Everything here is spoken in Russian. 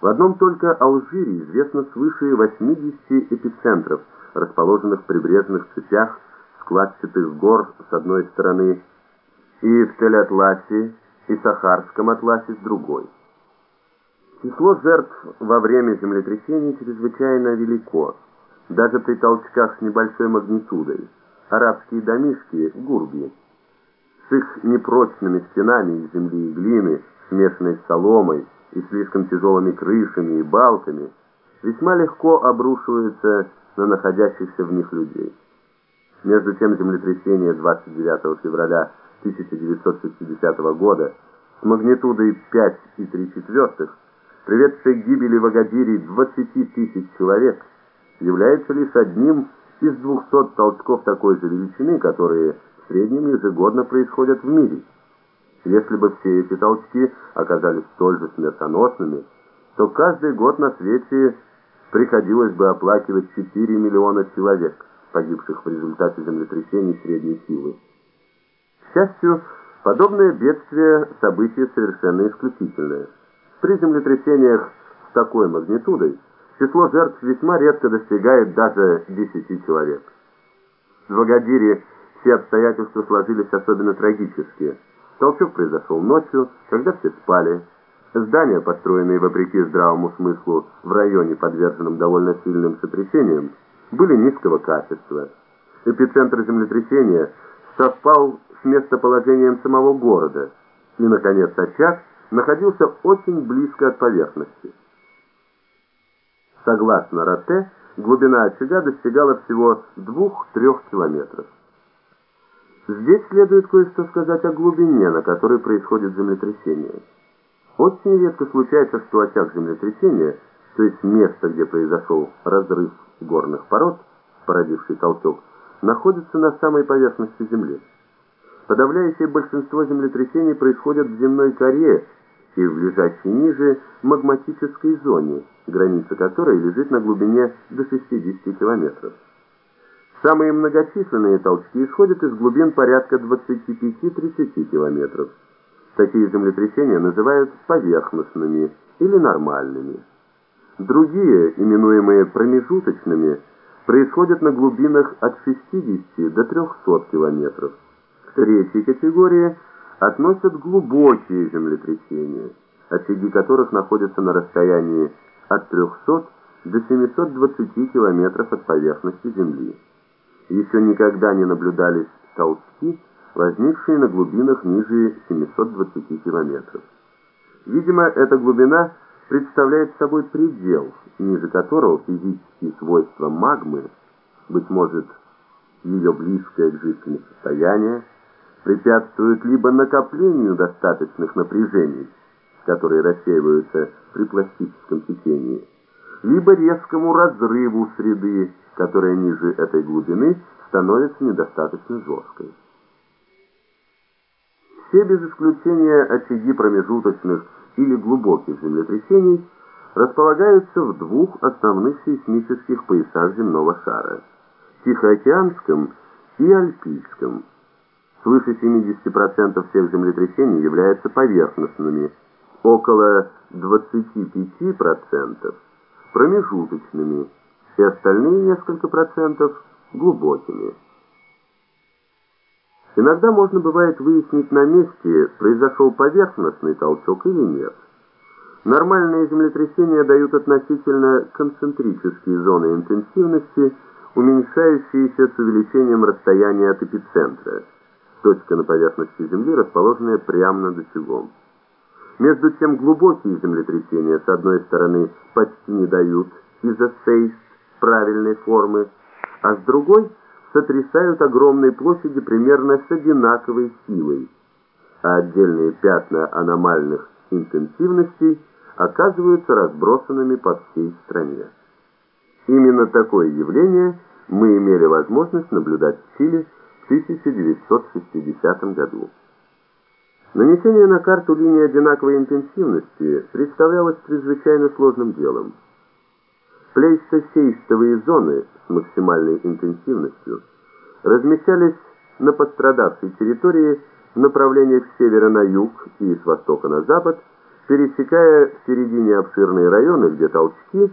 В одном только Алжире известно свыше 80 эпицентров, расположенных в прибрежных цепях складчатых гор с одной стороны и в Тель-Атласе и Сахарском атласе с другой. Число жертв во время землетрясений чрезвычайно велико, даже при толчках с небольшой магнитудой. Арабские домишки, гурби, с их непрочными стенами из земли и глины, смешанной с соломой и слишком тяжелыми крышами и балками, весьма легко обрушиваются на находящихся в них людей. Между тем землетрясение 29 февраля 1960 года с магнитудой 5,3, приведшей к гибели в Агадире 20 тысяч человек, является лишь одним из 200 толчков такой же величины, которые в среднем ежегодно происходят в мире. Если бы все эти толчки оказались столь же смертоносными, то каждый год на свете приходилось бы оплакивать 4 миллиона человек, погибших в результате землетрясений средней силы. К счастью, подобное бедствие – событие совершенно исключительное. При землетрясениях с такой магнитудой число жертв весьма редко достигает даже 10 человек. В Агадире все обстоятельства сложились особенно трагически. Толчок произошел ночью, когда все спали. Здания, построенные вопреки здравому смыслу в районе, подверженном довольно сильным сотрясениям, были низкого качества. Эпицентр землетрясения совпал с местоположением самого города, и, наконец, очаг находился очень близко от поверхности. Согласно Роте, глубина очага достигала всего 2-3 километров. Здесь следует кое-что сказать о глубине, на которой происходит землетрясение. Очень редко случается, что очаг землетрясения, то есть место, где произошел разрыв горных пород, породивший толчок, находится на самой поверхности Земли. Подавляющее большинство землетрясений происходят в земной коре и в лежащей ниже магматической зоне, граница которой лежит на глубине до 60 километров. Самые многочисленные толчки исходят из глубин порядка 25-30 километров. Такие землетрясения называют поверхностными или нормальными. Другие, именуемые промежуточными, происходят на глубинах от 60 до 300 километров. К третьей категории относят глубокие землетрясения, очаги которых находятся на расстоянии от 300 до 720 километров от поверхности Земли. Еще никогда не наблюдались толчки, возникшие на глубинах ниже 720 километров. Видимо, эта глубина – представляет собой предел, ниже которого физические свойства магмы, быть может, ее близкое к жидкому состояние, препятствуют либо накоплению достаточных напряжений, которые рассеиваются при пластическом течении, либо резкому разрыву среды, которая ниже этой глубины становится недостаточно жесткой. Все без исключения очаги промежуточных или глубоких землетрясений располагаются в двух основных сейсмических поясах земного шара – Тихоокеанском и Альпийском. Свыше 70% всех землетрясений являются поверхностными, около 25% промежуточными и остальные несколько процентов глубокими. Иногда можно бывает выяснить на месте, произошел поверхностный толчок или нет. Нормальные землетрясения дают относительно концентрические зоны интенсивности, уменьшающиеся с увеличением расстояния от эпицентра. Точка на поверхности Земли, расположенная прямо над очагом. Между тем глубокие землетрясения, с одной стороны, почти не дают изосейст правильной формы, а с другой – сотрясают огромные площади примерно с одинаковой силой, а отдельные пятна аномальных интенсивностей оказываются разбросанными по всей стране. Именно такое явление мы имели возможность наблюдать в Чили в 1960 году. Нанесение на карту линии одинаковой интенсивности представлялось чрезвычайно сложным делом. Плейстосейстовые зоны с максимальной интенсивностью размещались на пострадавшей территории в направлениях с севера на юг и с востока на запад Пересекая в середине обширные районы, где толчки,